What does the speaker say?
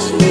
you.